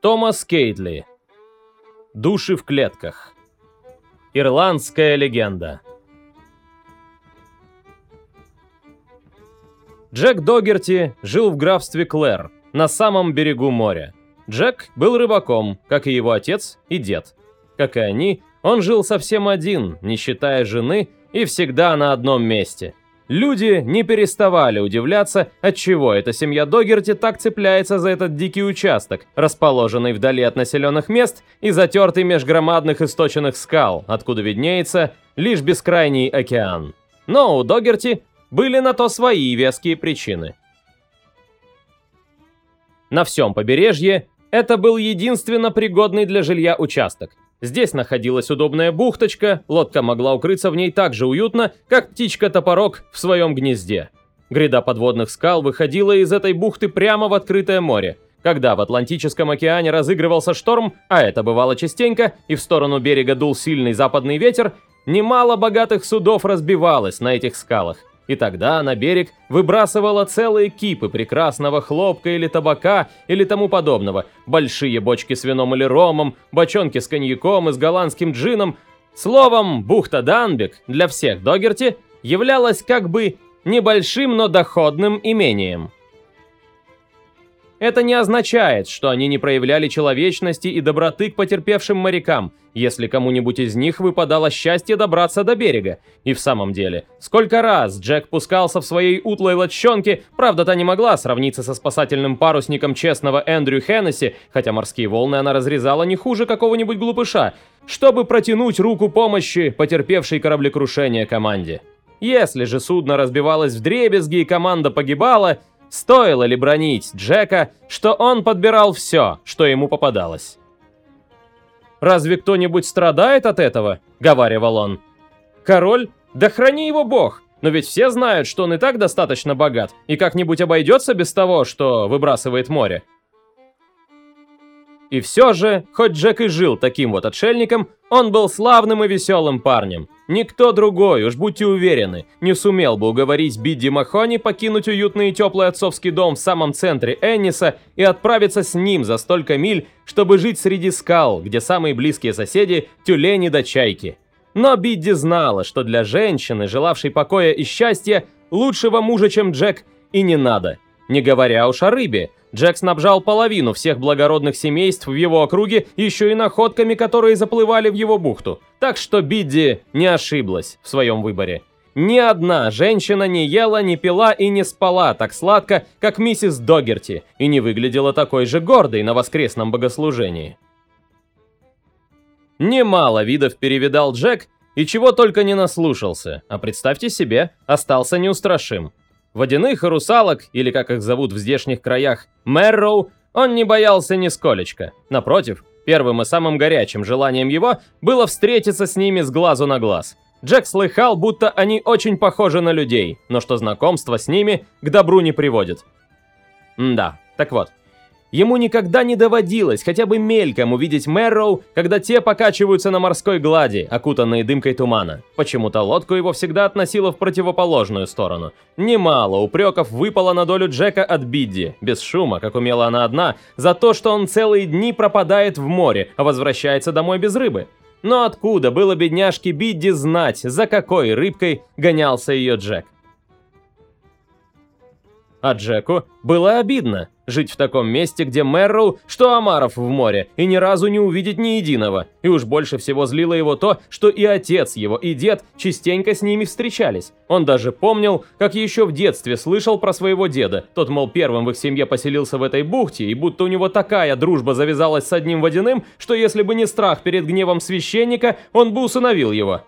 Томас Кейтли. Души в клетках. Ирландская легенда. Джек Догерти жил в графстве Клэр, на самом берегу моря. Джек был рыбаком, как и его отец и дед. Как и они, он жил совсем один, не считая жены, и всегда на одном месте. Люди не переставали удивляться, отчего эта семья Догерти так цепляется за этот дикий участок, расположенный вдали от населенных мест и затертый меж громадных источенных скал, откуда виднеется лишь бескрайний океан. Но у Догерти были на то свои веские причины. На всем побережье это был единственно пригодный для жилья участок – Здесь находилась удобная бухточка, лодка могла укрыться в ней так же уютно, как птичка-топорок в своем гнезде. Гряда подводных скал выходила из этой бухты прямо в открытое море. Когда в Атлантическом океане разыгрывался шторм, а это бывало частенько, и в сторону берега дул сильный западный ветер, немало богатых судов разбивалось на этих скалах. И тогда на берег выбрасывала целые кипы прекрасного хлопка или табака или тому подобного, большие бочки с вином или ромом, бочонки с коньяком и с голландским джином. Словом, бухта Данбек для всех Догерти являлась как бы небольшим, но доходным имением. Это не означает, что они не проявляли человечности и доброты к потерпевшим морякам, если кому-нибудь из них выпадало счастье добраться до берега. И в самом деле, сколько раз Джек пускался в своей утлой лодчонке, правда, та не могла сравниться со спасательным парусником честного Эндрю Хеннесси, хотя морские волны она разрезала не хуже какого-нибудь глупыша, чтобы протянуть руку помощи потерпевшей кораблекрушение команде. Если же судно разбивалось в дребезги и команда погибала, Стоило ли бронить Джека, что он подбирал все, что ему попадалось? «Разве кто-нибудь страдает от этого?» — говаривал он. «Король? Да храни его бог! Но ведь все знают, что он и так достаточно богат, и как-нибудь обойдется без того, что выбрасывает море. И все же, хоть Джек и жил таким вот отшельником, он был славным и веселым парнем. Никто другой, уж будьте уверены, не сумел бы уговорить Бидди Махони покинуть уютный и теплый отцовский дом в самом центре Энниса и отправиться с ним за столько миль, чтобы жить среди скал, где самые близкие соседи – тюлени да чайки. Но Бидди знала, что для женщины, желавшей покоя и счастья, лучшего мужа, чем Джек, и не надо. Не говоря уж о рыбе – Джек снабжал половину всех благородных семейств в его округе еще и находками, которые заплывали в его бухту. Так что Бидди не ошиблась в своем выборе. Ни одна женщина не ела, не пила и не спала так сладко, как миссис Догерти, и не выглядела такой же гордой на воскресном богослужении. Немало видов перевидал Джек, и чего только не наслушался, а представьте себе, остался неустрашим. Водяных русалок, или как их зовут в здешних краях, Мэрроу, он не боялся нисколечко. Напротив, первым и самым горячим желанием его было встретиться с ними с глазу на глаз. Джек слыхал, будто они очень похожи на людей, но что знакомство с ними к добру не приводит. М да, так вот, Ему никогда не доводилось хотя бы мельком увидеть Мэрроу, когда те покачиваются на морской глади, окутанные дымкой тумана. Почему-то лодку его всегда относило в противоположную сторону. Немало упреков выпало на долю Джека от Бидди, без шума, как умела она одна, за то, что он целые дни пропадает в море, а возвращается домой без рыбы. Но откуда было бедняжке Бидди знать, за какой рыбкой гонялся ее Джек? А Джеку было обидно жить в таком месте, где Мэрроу, что Амаров в море, и ни разу не увидеть ни единого. И уж больше всего злило его то, что и отец его, и дед частенько с ними встречались. Он даже помнил, как еще в детстве слышал про своего деда. Тот, мол, первым в их семье поселился в этой бухте, и будто у него такая дружба завязалась с одним водяным, что если бы не страх перед гневом священника, он бы усыновил его.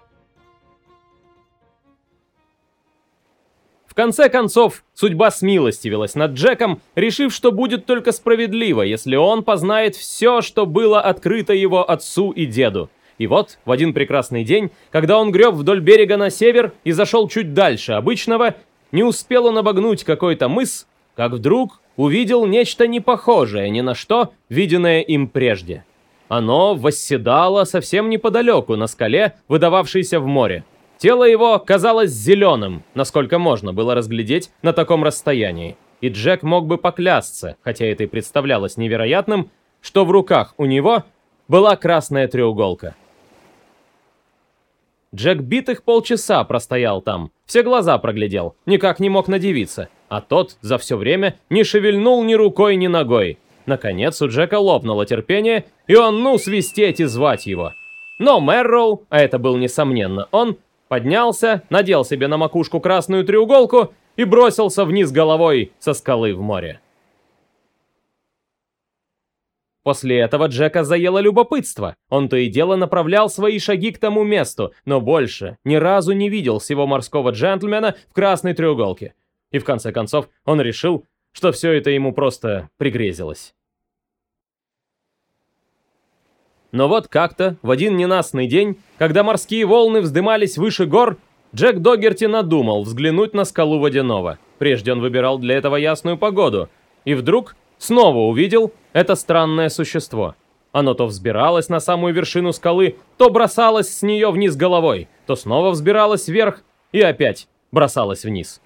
Конце концов, судьба смилостивилась над Джеком, решив, что будет только справедливо, если он познает все, что было открыто его отцу и деду. И вот, в один прекрасный день, когда он греб вдоль берега на север и зашел чуть дальше обычного, не успел он обогнуть какой-то мыс, как вдруг увидел нечто непохожее ни на что, виденное им прежде. Оно восседало совсем неподалеку, на скале, выдававшейся в море. Тело его казалось зеленым, насколько можно было разглядеть на таком расстоянии. И Джек мог бы поклясться, хотя это и представлялось невероятным, что в руках у него была красная треуголка. Джек битых полчаса простоял там, все глаза проглядел, никак не мог надевиться, а тот за все время не шевельнул ни рукой, ни ногой. Наконец у Джека лопнуло терпение, и он ну свистеть и звать его. Но Мэрроу, а это был несомненно он, поднялся, надел себе на макушку красную треуголку и бросился вниз головой со скалы в море. После этого Джека заело любопытство. Он то и дело направлял свои шаги к тому месту, но больше ни разу не видел всего морского джентльмена в красной треуголке. И в конце концов он решил, что все это ему просто пригрезилось. Но вот как-то, в один ненастный день, когда морские волны вздымались выше гор, Джек Догерти надумал взглянуть на скалу водяного. Прежде он выбирал для этого ясную погоду. И вдруг снова увидел это странное существо. Оно то взбиралось на самую вершину скалы, то бросалось с нее вниз головой, то снова взбиралось вверх и опять бросалось вниз.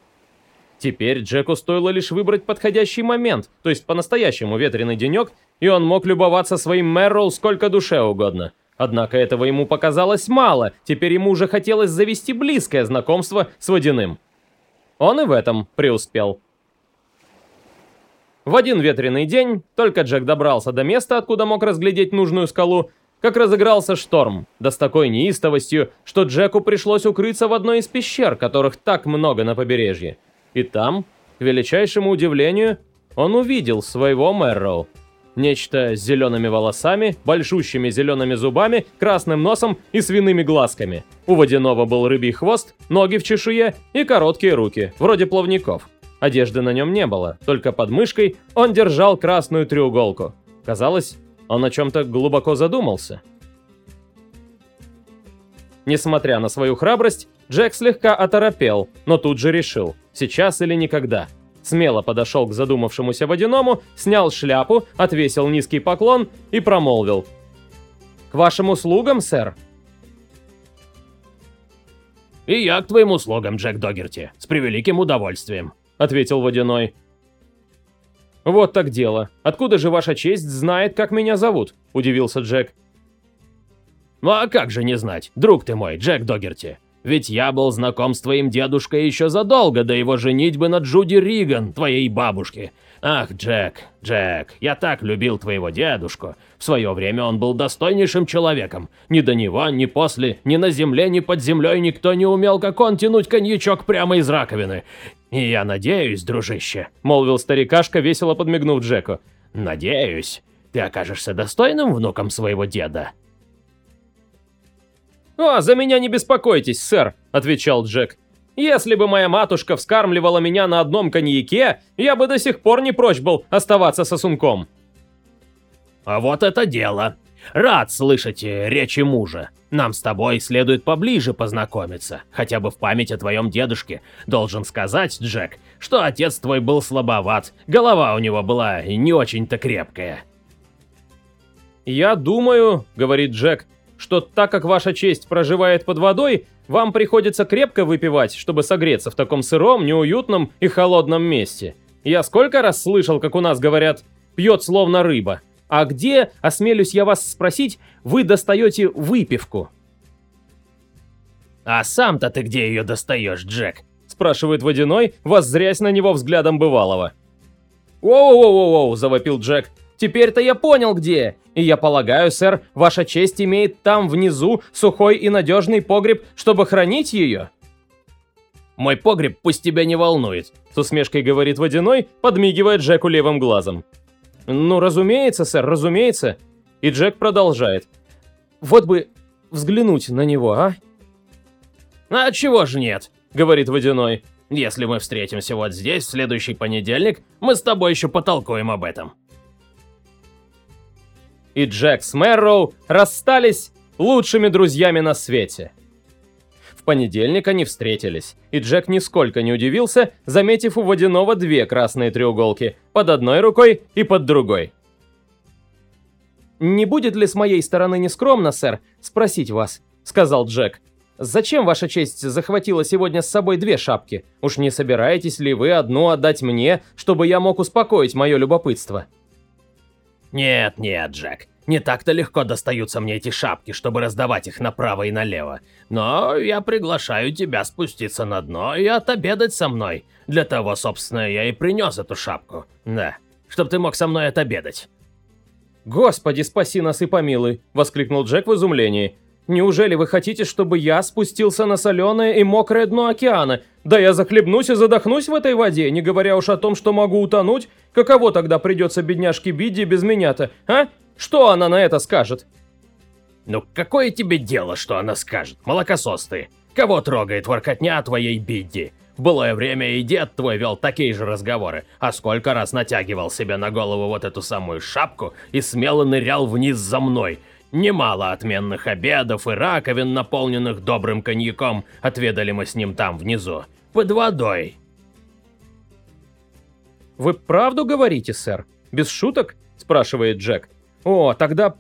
Теперь Джеку стоило лишь выбрать подходящий момент, то есть по-настоящему ветреный денек, и он мог любоваться своим Мэрроу сколько душе угодно. Однако этого ему показалось мало, теперь ему уже хотелось завести близкое знакомство с водяным. Он и в этом преуспел. В один ветреный день, только Джек добрался до места, откуда мог разглядеть нужную скалу, как разыгрался шторм, да с такой неистовостью, что Джеку пришлось укрыться в одной из пещер, которых так много на побережье. И там, к величайшему удивлению, он увидел своего Мэрроу. Нечто с зелеными волосами, большущими зелеными зубами, красным носом и свиными глазками. У водяного был рыбий хвост, ноги в чешуе и короткие руки, вроде плавников. Одежды на нем не было, только под мышкой он держал красную треуголку. Казалось, он о чем-то глубоко задумался. Несмотря на свою храбрость, Джек слегка оторопел, но тут же решил, сейчас или никогда. Смело подошел к задумавшемуся водяному, снял шляпу, отвесил низкий поклон и промолвил. «К вашим услугам, сэр?» «И я к твоим услугам, Джек Догерти, с превеликим удовольствием», — ответил Водяной. «Вот так дело. Откуда же ваша честь знает, как меня зовут?» — удивился Джек. «Ну а как же не знать, друг ты мой, Джек Догерти? Ведь я был знаком с твоим дедушкой еще задолго до его женитьбы на Джуди Риган, твоей бабушки. Ах, Джек, Джек, я так любил твоего дедушку. В свое время он был достойнейшим человеком. Ни до него, ни после, ни на земле, ни под землей никто не умел, как он, тянуть коньячок прямо из раковины. И я надеюсь, дружище, молвил старикашка, весело подмигнув Джеку. Надеюсь, ты окажешься достойным внуком своего деда. «О, за меня не беспокойтесь, сэр», — отвечал Джек. Если бы моя матушка вскармливала меня на одном коньяке, я бы до сих пор не прочь был оставаться сосунком. А вот это дело. Рад слышать речи мужа. Нам с тобой следует поближе познакомиться, хотя бы в память о твоем дедушке. Должен сказать, Джек, что отец твой был слабоват, голова у него была не очень-то крепкая. «Я думаю», — говорит Джек, что так как ваша честь проживает под водой, вам приходится крепко выпивать, чтобы согреться в таком сыром, неуютном и холодном месте. Я сколько раз слышал, как у нас говорят, пьет словно рыба. А где, осмелюсь я вас спросить, вы достаете выпивку? «А сам-то ты где ее достаешь, Джек?» спрашивает Водяной, воззрясь на него взглядом бывалого. «Воу-воу-воу-воу!» – завопил Джек. Теперь-то я понял, где. И я полагаю, сэр, ваша честь имеет там внизу сухой и надежный погреб, чтобы хранить ее?» «Мой погреб пусть тебя не волнует», — с усмешкой говорит Водяной, подмигивая Джеку левым глазом. «Ну, разумеется, сэр, разумеется». И Джек продолжает. «Вот бы взглянуть на него, а?» «А чего же нет?» — говорит Водяной. «Если мы встретимся вот здесь в следующий понедельник, мы с тобой еще потолкуем об этом» и Джек с Мэрроу расстались лучшими друзьями на свете. В понедельник они встретились, и Джек нисколько не удивился, заметив у водяного две красные треуголки, под одной рукой и под другой. «Не будет ли с моей стороны нескромно, сэр, спросить вас?» — сказал Джек. «Зачем ваша честь захватила сегодня с собой две шапки? Уж не собираетесь ли вы одну отдать мне, чтобы я мог успокоить мое любопытство?» Нет, нет, Джек. Не так-то легко достаются мне эти шапки, чтобы раздавать их направо и налево. Но я приглашаю тебя спуститься на дно и отобедать со мной. Для того, собственно, я и принес эту шапку. Да, чтоб ты мог со мной отобедать. «Господи, спаси нас и помилуй!» – воскликнул Джек в изумлении. «Неужели вы хотите, чтобы я спустился на соленое и мокрое дно океана? Да я захлебнусь и задохнусь в этой воде, не говоря уж о том, что могу утонуть. Каково тогда придется бедняжке Бидди без меня-то, а? Что она на это скажет?» «Ну какое тебе дело, что она скажет, молокосос ты? Кого трогает воркотня твоей Бидди? В былое время и дед твой вел такие же разговоры, а сколько раз натягивал себе на голову вот эту самую шапку и смело нырял вниз за мной. Немало отменных обедов и раковин, наполненных добрым коньяком, отведали мы с ним там внизу, под водой. «Вы правду говорите, сэр? Без шуток?» – спрашивает Джек. «О, тогда...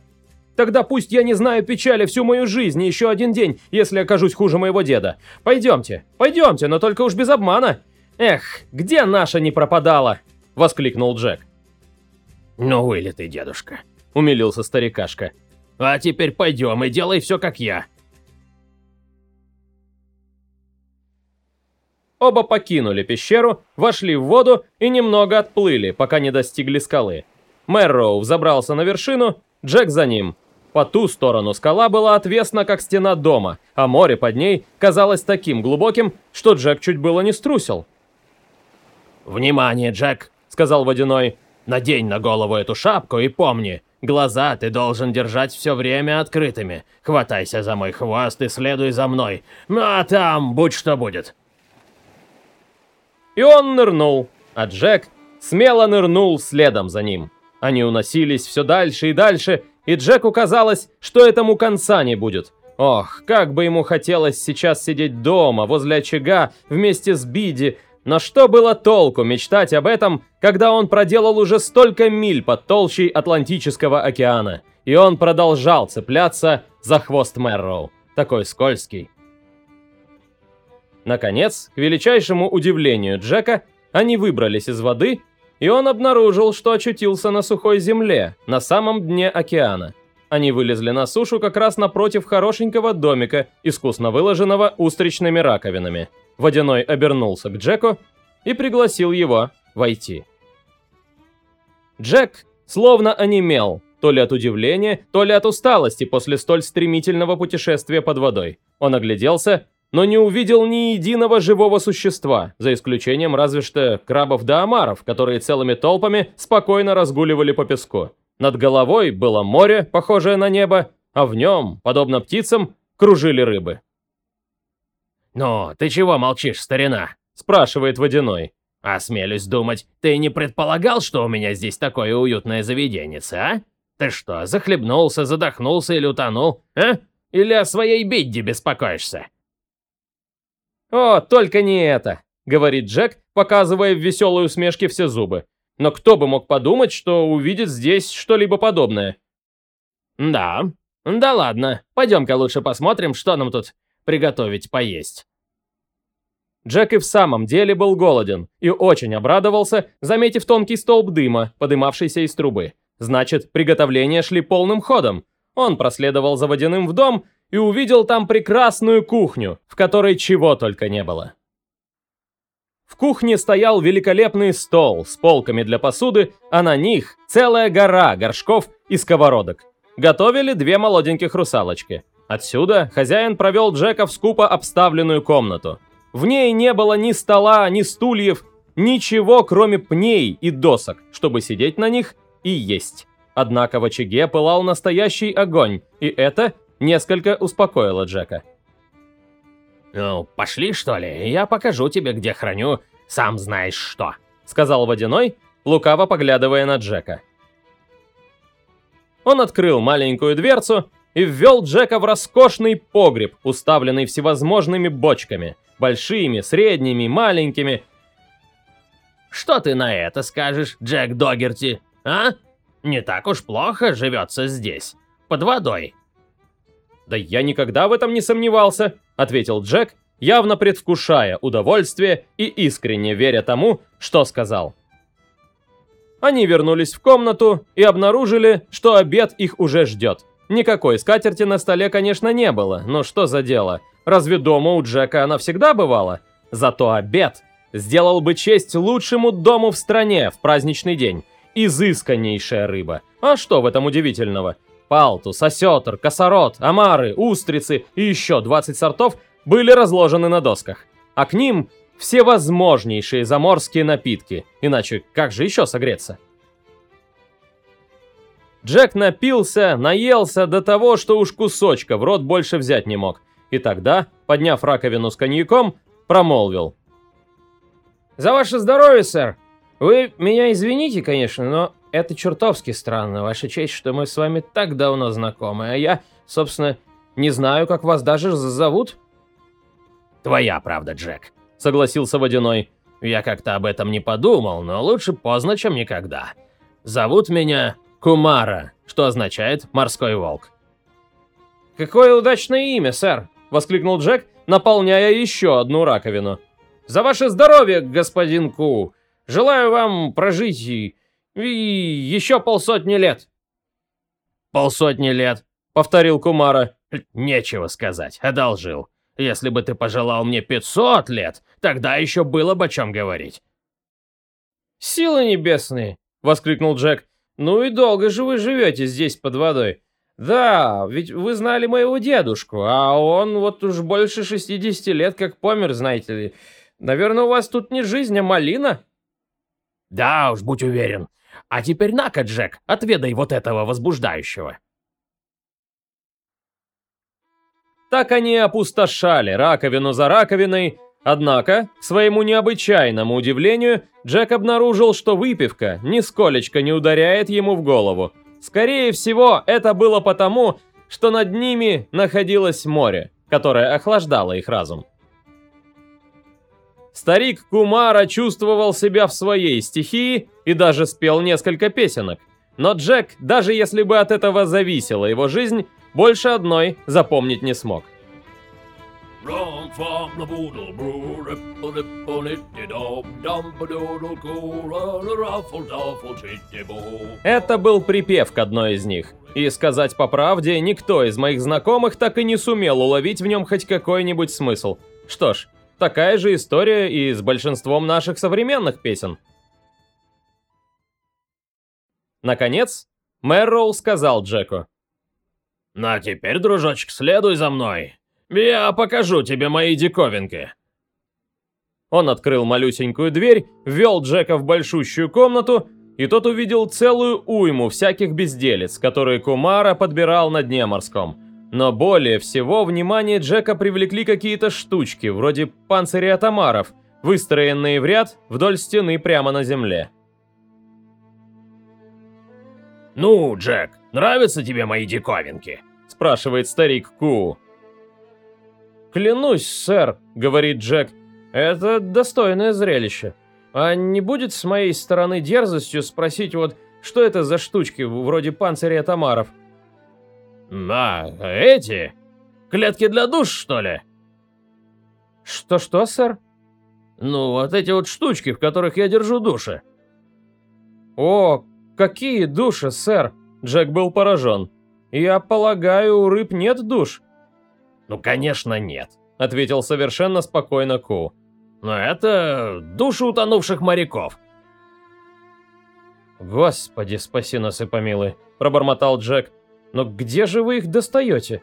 Тогда пусть я не знаю печали всю мою жизнь и еще один день, если окажусь хуже моего деда. Пойдемте, пойдемте, но только уж без обмана. Эх, где наша не пропадала?» – воскликнул Джек. «Ну вылитый дедушка», – умилился старикашка. «А теперь пойдем и делай все как я». Оба покинули пещеру, вошли в воду и немного отплыли, пока не достигли скалы. Мэрроу взобрался на вершину, Джек за ним. По ту сторону скала была отвесна, как стена дома, а море под ней казалось таким глубоким, что Джек чуть было не струсил. «Внимание, Джек!» — сказал Водяной. «Надень на голову эту шапку и помни, глаза ты должен держать все время открытыми. Хватайся за мой хвост и следуй за мной. Ну а там будь что будет». И он нырнул, а Джек смело нырнул следом за ним. Они уносились все дальше и дальше, и Джеку казалось, что этому конца не будет. Ох, как бы ему хотелось сейчас сидеть дома, возле очага, вместе с Биди, но что было толку мечтать об этом, когда он проделал уже столько миль под толщей Атлантического океана, и он продолжал цепляться за хвост Мэрроу, такой скользкий. Наконец, к величайшему удивлению Джека, они выбрались из воды и он обнаружил, что очутился на сухой земле, на самом дне океана. Они вылезли на сушу как раз напротив хорошенького домика, искусно выложенного устричными раковинами. Водяной обернулся к Джеку и пригласил его войти. Джек словно онемел, то ли от удивления, то ли от усталости после столь стремительного путешествия под водой. Он огляделся но не увидел ни единого живого существа, за исключением разве что крабов да омаров, которые целыми толпами спокойно разгуливали по песку. Над головой было море, похожее на небо, а в нем, подобно птицам, кружили рыбы. «Ну, ты чего молчишь, старина?» – спрашивает Водяной. «Осмелюсь думать, ты не предполагал, что у меня здесь такое уютное заведение, а? Ты что, захлебнулся, задохнулся или утонул, а? Или о своей Бидди беспокоишься?» «О, только не это!» — говорит Джек, показывая в веселой усмешке все зубы. «Но кто бы мог подумать, что увидит здесь что-либо подобное?» «Да, да ладно, пойдем-ка лучше посмотрим, что нам тут приготовить поесть». Джек и в самом деле был голоден и очень обрадовался, заметив тонкий столб дыма, подымавшийся из трубы. Значит, приготовления шли полным ходом. Он проследовал за водяным в дом и увидел там прекрасную кухню, в которой чего только не было. В кухне стоял великолепный стол с полками для посуды, а на них целая гора горшков и сковородок. Готовили две молоденьких русалочки. Отсюда хозяин провел Джека в скупо обставленную комнату. В ней не было ни стола, ни стульев, ничего, кроме пней и досок, чтобы сидеть на них и есть. Однако в очаге пылал настоящий огонь, и это несколько успокоило Джека. «Ну, пошли, что ли, я покажу тебе, где храню сам знаешь что», — сказал Водяной, лукаво поглядывая на Джека. Он открыл маленькую дверцу и ввел Джека в роскошный погреб, уставленный всевозможными бочками, большими, средними, маленькими. «Что ты на это скажешь, Джек Догерти, а? Не так уж плохо живется здесь, под водой». «Да я никогда в этом не сомневался», — ответил Джек, явно предвкушая удовольствие и искренне веря тому, что сказал. Они вернулись в комнату и обнаружили, что обед их уже ждет. Никакой скатерти на столе, конечно, не было, но что за дело? Разве дома у Джека она всегда бывала? Зато обед сделал бы честь лучшему дому в стране в праздничный день. Изысканнейшая рыба. А что в этом удивительного? Палтус, осетр, косорот, омары, устрицы и еще 20 сортов были разложены на досках. А к ним всевозможнейшие заморские напитки, иначе как же еще согреться? Джек напился, наелся до того, что уж кусочка в рот больше взять не мог. И тогда, подняв раковину с коньяком, промолвил. «За ваше здоровье, сэр! Вы меня извините, конечно, но это чертовски странно, ваша честь, что мы с вами так давно знакомы, а я, собственно, не знаю, как вас даже зовут». «Твоя правда, Джек», согласился Водяной. «Я как-то об этом не подумал, но лучше поздно, чем никогда. Зовут меня Кумара, что означает «морской волк». «Какое удачное имя, сэр!» — воскликнул Джек, наполняя еще одну раковину. «За ваше здоровье, господин Ку! Желаю вам прожить и, и еще полсотни лет!» «Полсотни лет», — повторил Кумара. «Нечего сказать, одолжил. Если бы ты пожелал мне 500 лет, тогда еще было бы о чем говорить». «Силы небесные!» — воскликнул Джек. «Ну и долго же вы живете здесь под водой. Да, ведь вы знали моего дедушку, а он вот уж больше 60 лет как помер, знаете ли. Наверное, у вас тут не жизнь, а малина?» «Да уж, будь уверен. А теперь на-ка, Джек, отведай вот этого возбуждающего». Так они опустошали раковину за раковиной, однако, к своему необычайному удивлению, Джек обнаружил, что выпивка нисколечко не ударяет ему в голову. Скорее всего, это было потому, что над ними находилось море, которое охлаждало их разум. Старик Кумара чувствовал себя в своей стихии и даже спел несколько песенок. Но Джек, даже если бы от этого зависела его жизнь, больше одной запомнить не смог. Это был припев к одной из них. И сказать по правде, никто из моих знакомых так и не сумел уловить в нем хоть какой-нибудь смысл. Что ж, такая же история и с большинством наших современных песен. Наконец, Мэрроу сказал Джеку. «Ну а теперь, дружочек, следуй за мной. Я покажу тебе мои диковинки». Он открыл малюсенькую дверь, ввел Джека в большущую комнату, и тот увидел целую уйму всяких безделец, которые Кумара подбирал на дне морском. Но более всего внимание Джека привлекли какие-то штучки, вроде панциря атомаров, выстроенные в ряд вдоль стены прямо на земле. «Ну, Джек, нравятся тебе мои диковинки?» – спрашивает старик Ку. «Клянусь, сэр», — говорит Джек, — «это достойное зрелище. А не будет с моей стороны дерзостью спросить вот, что это за штучки, вроде панциря Тамаров?» «А, эти? Клетки для душ, что ли?» «Что-что, сэр?» «Ну, вот эти вот штучки, в которых я держу души». «О, какие души, сэр?» Джек был поражен. «Я полагаю, у рыб нет душ?» «Ну, конечно, нет», — ответил совершенно спокойно Ку. «Но это души утонувших моряков». «Господи, спаси нас и помилуй», — пробормотал Джек. «Но где же вы их достаете?»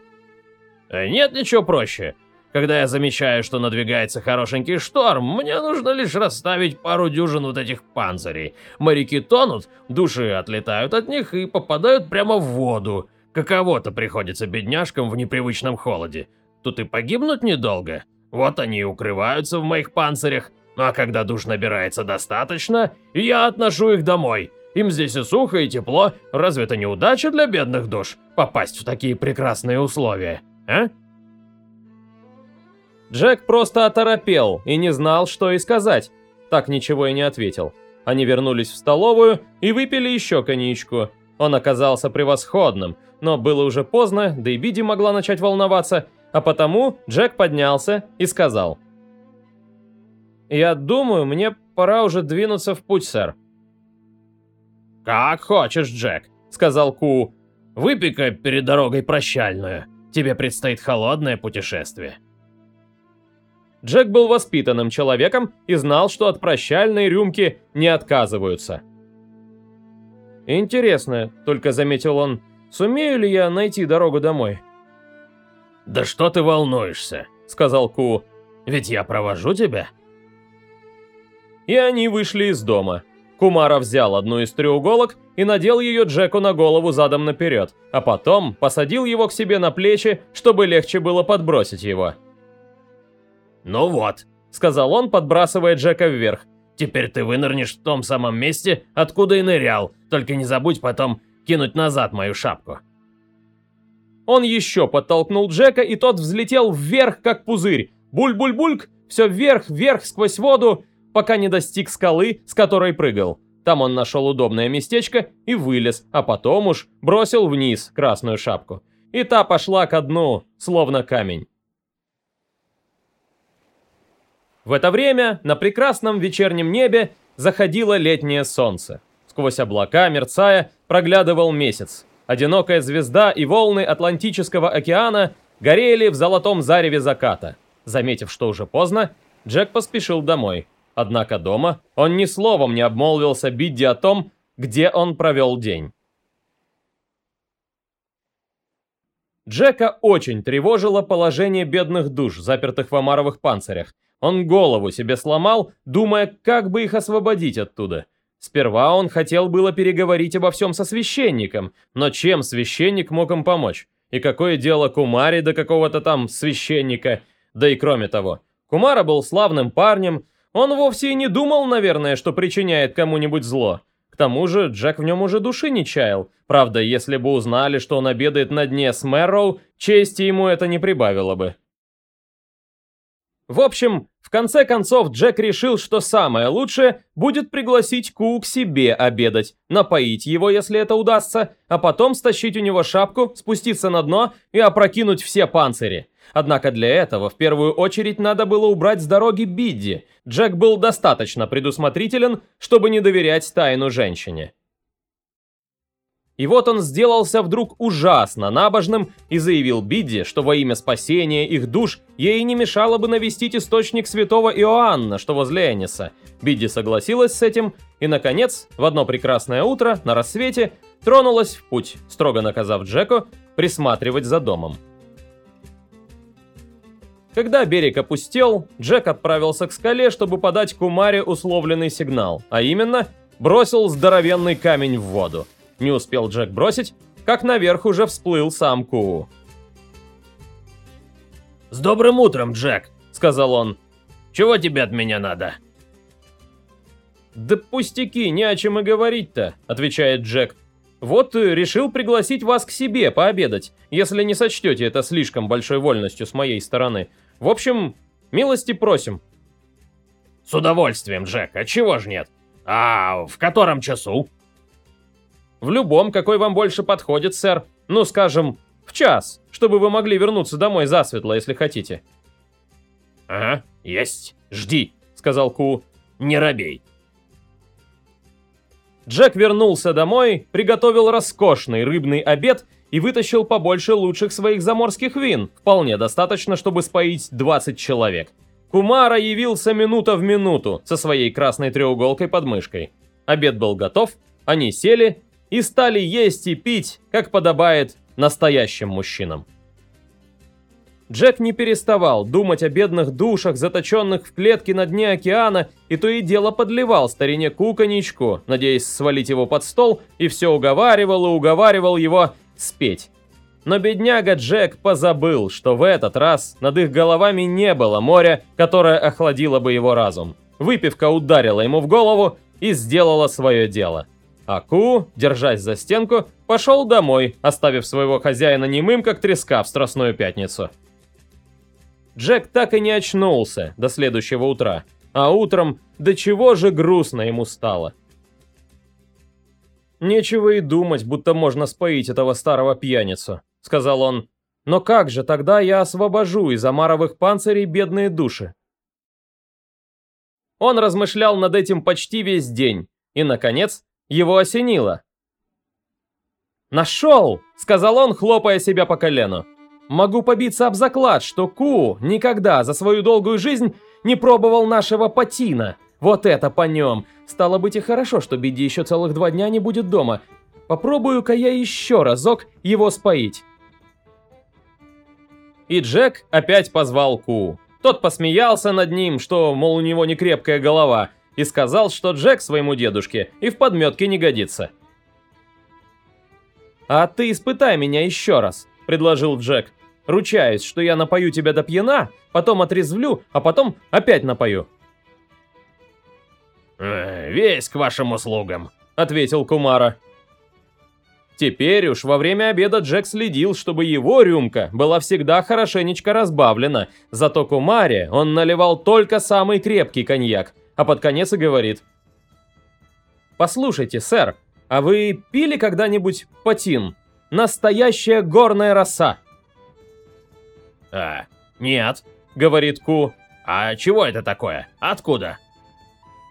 «Э, «Нет ничего проще. Когда я замечаю, что надвигается хорошенький шторм, мне нужно лишь расставить пару дюжин вот этих панцирей. Моряки тонут, души отлетают от них и попадают прямо в воду. Каково-то приходится бедняжкам в непривычном холоде. Тут и погибнуть недолго. Вот они и укрываются в моих панцирях. Ну а когда душ набирается достаточно, я отношу их домой. Им здесь и сухо, и тепло. Разве это не удача для бедных душ? Попасть в такие прекрасные условия, а? Джек просто оторопел и не знал, что и сказать. Так ничего и не ответил. Они вернулись в столовую и выпили еще коньячку. Он оказался превосходным, но было уже поздно, да и Биди могла начать волноваться, а потому Джек поднялся и сказал. «Я думаю, мне пора уже двинуться в путь, сэр». «Как хочешь, Джек», — сказал Ку. «Выпей-ка перед дорогой прощальную. Тебе предстоит холодное путешествие». Джек был воспитанным человеком и знал, что от прощальной рюмки не отказываются. «Интересно», — только заметил он, — «сумею ли я найти дорогу домой?» «Да что ты волнуешься?» — сказал Ку. «Ведь я провожу тебя». И они вышли из дома. Кумара взял одну из треуголок и надел ее Джеку на голову задом наперед, а потом посадил его к себе на плечи, чтобы легче было подбросить его. «Ну вот», — сказал он, подбрасывая Джека вверх. «Теперь ты вынырнешь в том самом месте, откуда и нырял, только не забудь потом кинуть назад мою шапку». Он еще подтолкнул Джека, и тот взлетел вверх, как пузырь. Буль-буль-бульк, все вверх-вверх сквозь воду, пока не достиг скалы, с которой прыгал. Там он нашел удобное местечко и вылез, а потом уж бросил вниз красную шапку. И та пошла ко дну, словно камень. В это время на прекрасном вечернем небе заходило летнее солнце. Сквозь облака, мерцая, проглядывал месяц. Одинокая звезда и волны Атлантического океана горели в золотом зареве заката. Заметив, что уже поздно, Джек поспешил домой. Однако дома он ни словом не обмолвился Бидди о том, где он провел день. Джека очень тревожило положение бедных душ, запертых в омаровых панцирях. Он голову себе сломал, думая, как бы их освободить оттуда. Сперва он хотел было переговорить обо всем со священником, но чем священник мог им помочь? И какое дело Кумари до какого-то там священника? Да и кроме того, Кумара был славным парнем, он вовсе и не думал, наверное, что причиняет кому-нибудь зло. К тому же Джек в нем уже души не чаял. Правда, если бы узнали, что он обедает на дне с Мэрроу, чести ему это не прибавило бы. В общем, в конце концов Джек решил, что самое лучшее будет пригласить Ку к себе обедать, напоить его, если это удастся, а потом стащить у него шапку, спуститься на дно и опрокинуть все панцири. Однако для этого в первую очередь надо было убрать с дороги Бидди. Джек был достаточно предусмотрителен, чтобы не доверять тайну женщине. И вот он сделался вдруг ужасно набожным и заявил Бидди, что во имя спасения их душ ей не мешало бы навестить источник святого Иоанна, что возле Эниса. Бидди согласилась с этим и, наконец, в одно прекрасное утро, на рассвете, тронулась в путь, строго наказав Джеку присматривать за домом. Когда берег опустел, Джек отправился к скале, чтобы подать Кумаре условленный сигнал, а именно бросил здоровенный камень в воду. Не успел Джек бросить, как наверх уже всплыл сам Ку. «С добрым утром, Джек!» — сказал он. «Чего тебе от меня надо?» «Да пустяки, не о чем и говорить-то», — отвечает Джек. «Вот э, решил пригласить вас к себе пообедать, если не сочтете это слишком большой вольностью с моей стороны. В общем, милости просим». «С удовольствием, Джек, а чего ж нет? А в котором часу?» В любом, какой вам больше подходит, сэр. Ну, скажем, в час, чтобы вы могли вернуться домой засветло, если хотите. «Ага, есть. Жди», — сказал Ку. «Не робей». Джек вернулся домой, приготовил роскошный рыбный обед и вытащил побольше лучших своих заморских вин. Вполне достаточно, чтобы споить 20 человек. Кумара явился минута в минуту со своей красной треуголкой под мышкой. Обед был готов, они сели и стали есть и пить, как подобает настоящим мужчинам. Джек не переставал думать о бедных душах, заточенных в клетке на дне океана, и то и дело подливал старине Ку надеясь свалить его под стол, и все уговаривал и уговаривал его спеть. Но бедняга Джек позабыл, что в этот раз над их головами не было моря, которое охладило бы его разум. Выпивка ударила ему в голову и сделала свое дело. Аку, держась за стенку, пошел домой, оставив своего хозяина немым, как треска в Страстную Пятницу. Джек так и не очнулся до следующего утра, а утром до чего же грустно ему стало. «Нечего и думать, будто можно споить этого старого пьяницу», — сказал он. «Но как же тогда я освобожу из амаровых панцирей бедные души?» Он размышлял над этим почти весь день, и, наконец, Его осенило. «Нашел!» — сказал он, хлопая себя по колену. «Могу побиться об заклад, что Ку никогда за свою долгую жизнь не пробовал нашего патина. Вот это по нем! Стало быть и хорошо, что Биди еще целых два дня не будет дома. Попробую-ка я еще разок его споить». И Джек опять позвал Ку. Тот посмеялся над ним, что, мол, у него не крепкая голова, и сказал, что Джек своему дедушке и в подметке не годится. «А ты испытай меня еще раз», — предложил Джек. «Ручаюсь, что я напою тебя до пьяна, потом отрезвлю, а потом опять напою». «Э, «Весь к вашим услугам», — ответил Кумара. Теперь уж во время обеда Джек следил, чтобы его рюмка была всегда хорошенечко разбавлена, зато Кумаре он наливал только самый крепкий коньяк, а под конец и говорит. «Послушайте, сэр, а вы пили когда-нибудь патин? Настоящая горная роса!» «А, нет», — говорит Ку. «А чего это такое? Откуда?»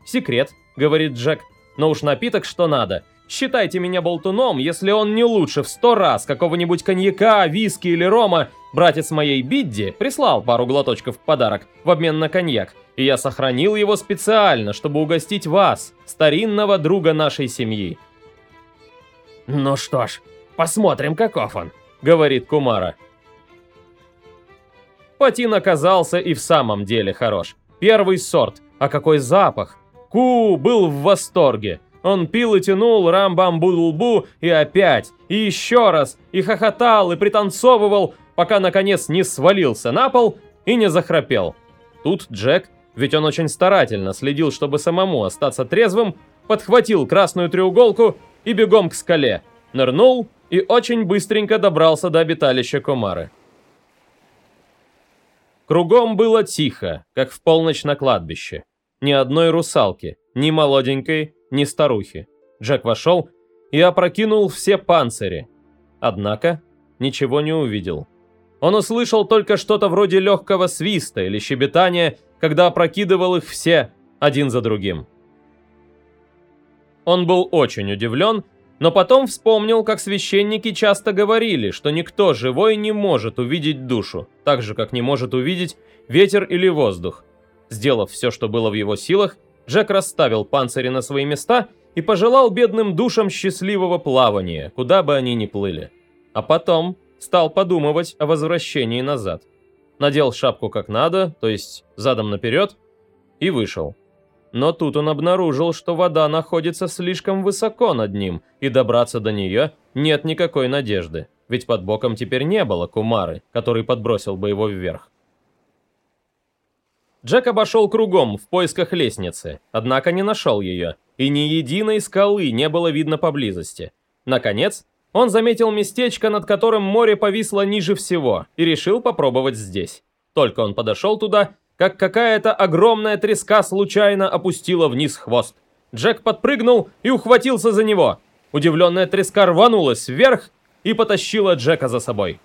«Секрет», — говорит Джек. «Но уж напиток что надо. Считайте меня болтуном, если он не лучше в сто раз какого-нибудь коньяка, виски или рома. Братец моей Бидди прислал пару глоточков в подарок в обмен на коньяк, и я сохранил его специально, чтобы угостить вас, старинного друга нашей семьи. «Ну что ж, посмотрим, каков он», — говорит Кумара. Патин оказался и в самом деле хорош. Первый сорт. А какой запах! Ку был в восторге. Он пил и тянул рам-бам-бу-бу и опять, и еще раз, и хохотал, и пританцовывал, пока наконец не свалился на пол и не захрапел. Тут Джек, ведь он очень старательно следил, чтобы самому остаться трезвым, подхватил красную треуголку и бегом к скале, нырнул и очень быстренько добрался до обиталища Комары. Кругом было тихо, как в полночь на кладбище. Ни одной русалки, ни молоденькой, ни старухи. Джек вошел и опрокинул все панцири. Однако ничего не увидел. Он услышал только что-то вроде легкого свиста или щебетания, когда опрокидывал их все, один за другим. Он был очень удивлен, но потом вспомнил, как священники часто говорили, что никто живой не может увидеть душу, так же, как не может увидеть ветер или воздух. Сделав все, что было в его силах, Джек расставил панцири на свои места и пожелал бедным душам счастливого плавания, куда бы они ни плыли. А потом стал подумывать о возвращении назад. Надел шапку как надо, то есть задом наперед, и вышел. Но тут он обнаружил, что вода находится слишком высоко над ним, и добраться до нее нет никакой надежды, ведь под боком теперь не было Кумары, который подбросил бы его вверх. Джек обошел кругом в поисках лестницы, однако не нашел ее, и ни единой скалы не было видно поблизости. Наконец, он заметил местечко, над которым море повисло ниже всего, и решил попробовать здесь. Только он подошел туда, как какая-то огромная треска случайно опустила вниз хвост. Джек подпрыгнул и ухватился за него. Удивленная треска рванулась вверх и потащила Джека за собой.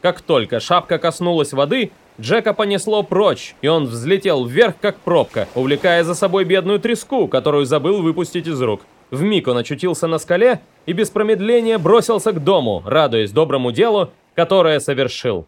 Как только шапка коснулась воды, Джека понесло прочь, и он взлетел вверх, как пробка, увлекая за собой бедную треску, которую забыл выпустить из рук. Вмиг он очутился на скале и без промедления бросился к дому, радуясь доброму делу, которое совершил.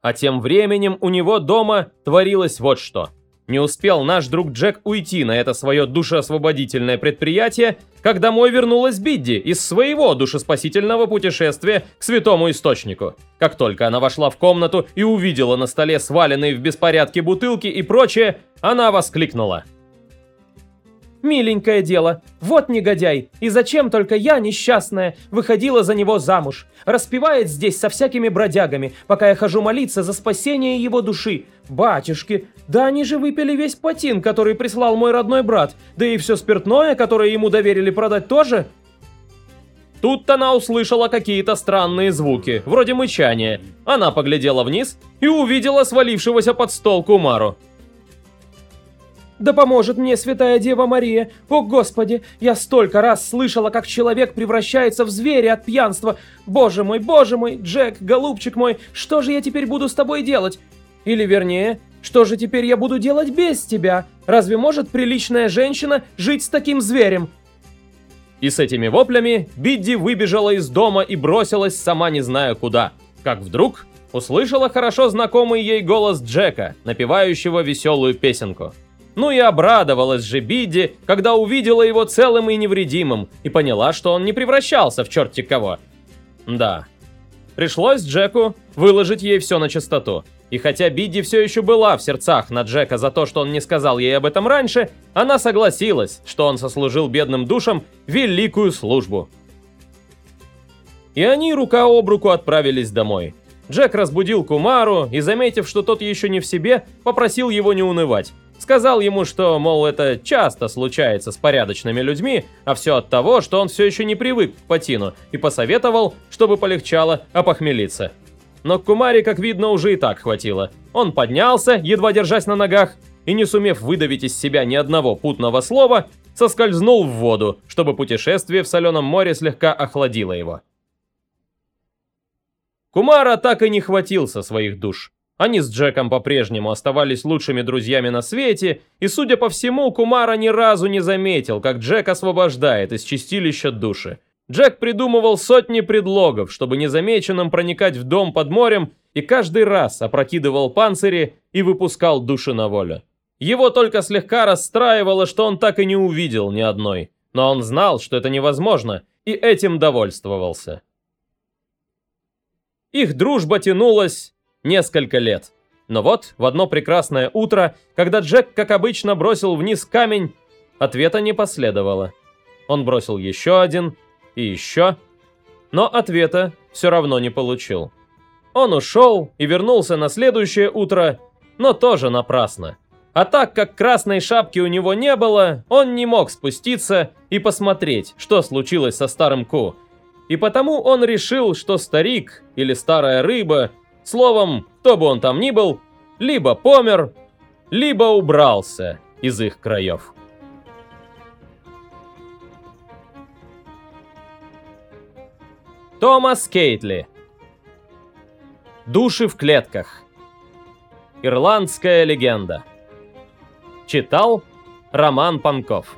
А тем временем у него дома творилось вот что. Не успел наш друг Джек уйти на это свое душеосвободительное предприятие, как домой вернулась Бидди из своего душеспасительного путешествия к святому источнику. Как только она вошла в комнату и увидела на столе сваленные в беспорядке бутылки и прочее, она воскликнула – Миленькое дело. Вот негодяй. И зачем только я, несчастная, выходила за него замуж? Распевает здесь со всякими бродягами, пока я хожу молиться за спасение его души. Батюшки, да они же выпили весь плотин, который прислал мой родной брат. Да и все спиртное, которое ему доверили продать тоже. Тут она услышала какие-то странные звуки, вроде мычания. Она поглядела вниз и увидела свалившегося под стол Кумару. Да поможет мне Святая Дева Мария! О, Господи! Я столько раз слышала, как человек превращается в зверя от пьянства! Боже мой, боже мой, Джек, голубчик мой, что же я теперь буду с тобой делать? Или вернее, Что же теперь я буду делать без тебя? Разве может приличная женщина жить с таким зверем? И с этими воплями Бидди выбежала из дома и бросилась сама не зная куда. Как вдруг услышала хорошо знакомый ей голос Джека, напевающего веселую песенку. Ну и обрадовалась же Бидди, когда увидела его целым и невредимым, и поняла, что он не превращался в черти кого. Да. Пришлось Джеку выложить ей все на чистоту. И хотя Бидди все еще была в сердцах на Джека за то, что он не сказал ей об этом раньше, она согласилась, что он сослужил бедным душам великую службу. И они рука об руку отправились домой. Джек разбудил Кумару и, заметив, что тот еще не в себе, попросил его не унывать. Сказал ему, что, мол, это часто случается с порядочными людьми, а все от того, что он все еще не привык к Патину, и посоветовал, чтобы полегчало опохмелиться но к Кумаре, как видно, уже и так хватило. Он поднялся, едва держась на ногах, и не сумев выдавить из себя ни одного путного слова, соскользнул в воду, чтобы путешествие в соленом море слегка охладило его. Кумара так и не хватился своих душ. Они с Джеком по-прежнему оставались лучшими друзьями на свете, и, судя по всему, Кумара ни разу не заметил, как Джек освобождает из чистилища души. Джек придумывал сотни предлогов, чтобы незамеченным проникать в дом под морем, и каждый раз опрокидывал панцири и выпускал души на волю. Его только слегка расстраивало, что он так и не увидел ни одной. Но он знал, что это невозможно, и этим довольствовался. Их дружба тянулась несколько лет. Но вот, в одно прекрасное утро, когда Джек, как обычно, бросил вниз камень, ответа не последовало. Он бросил еще один, и еще. Но ответа все равно не получил. Он ушел и вернулся на следующее утро, но тоже напрасно. А так как красной шапки у него не было, он не мог спуститься и посмотреть, что случилось со старым Ку. И потому он решил, что старик или старая рыба, словом, кто бы он там ни был, либо помер, либо убрался из их краев. Томас Кейтли. Души в клетках. Ирландская легенда. Читал Роман Панков.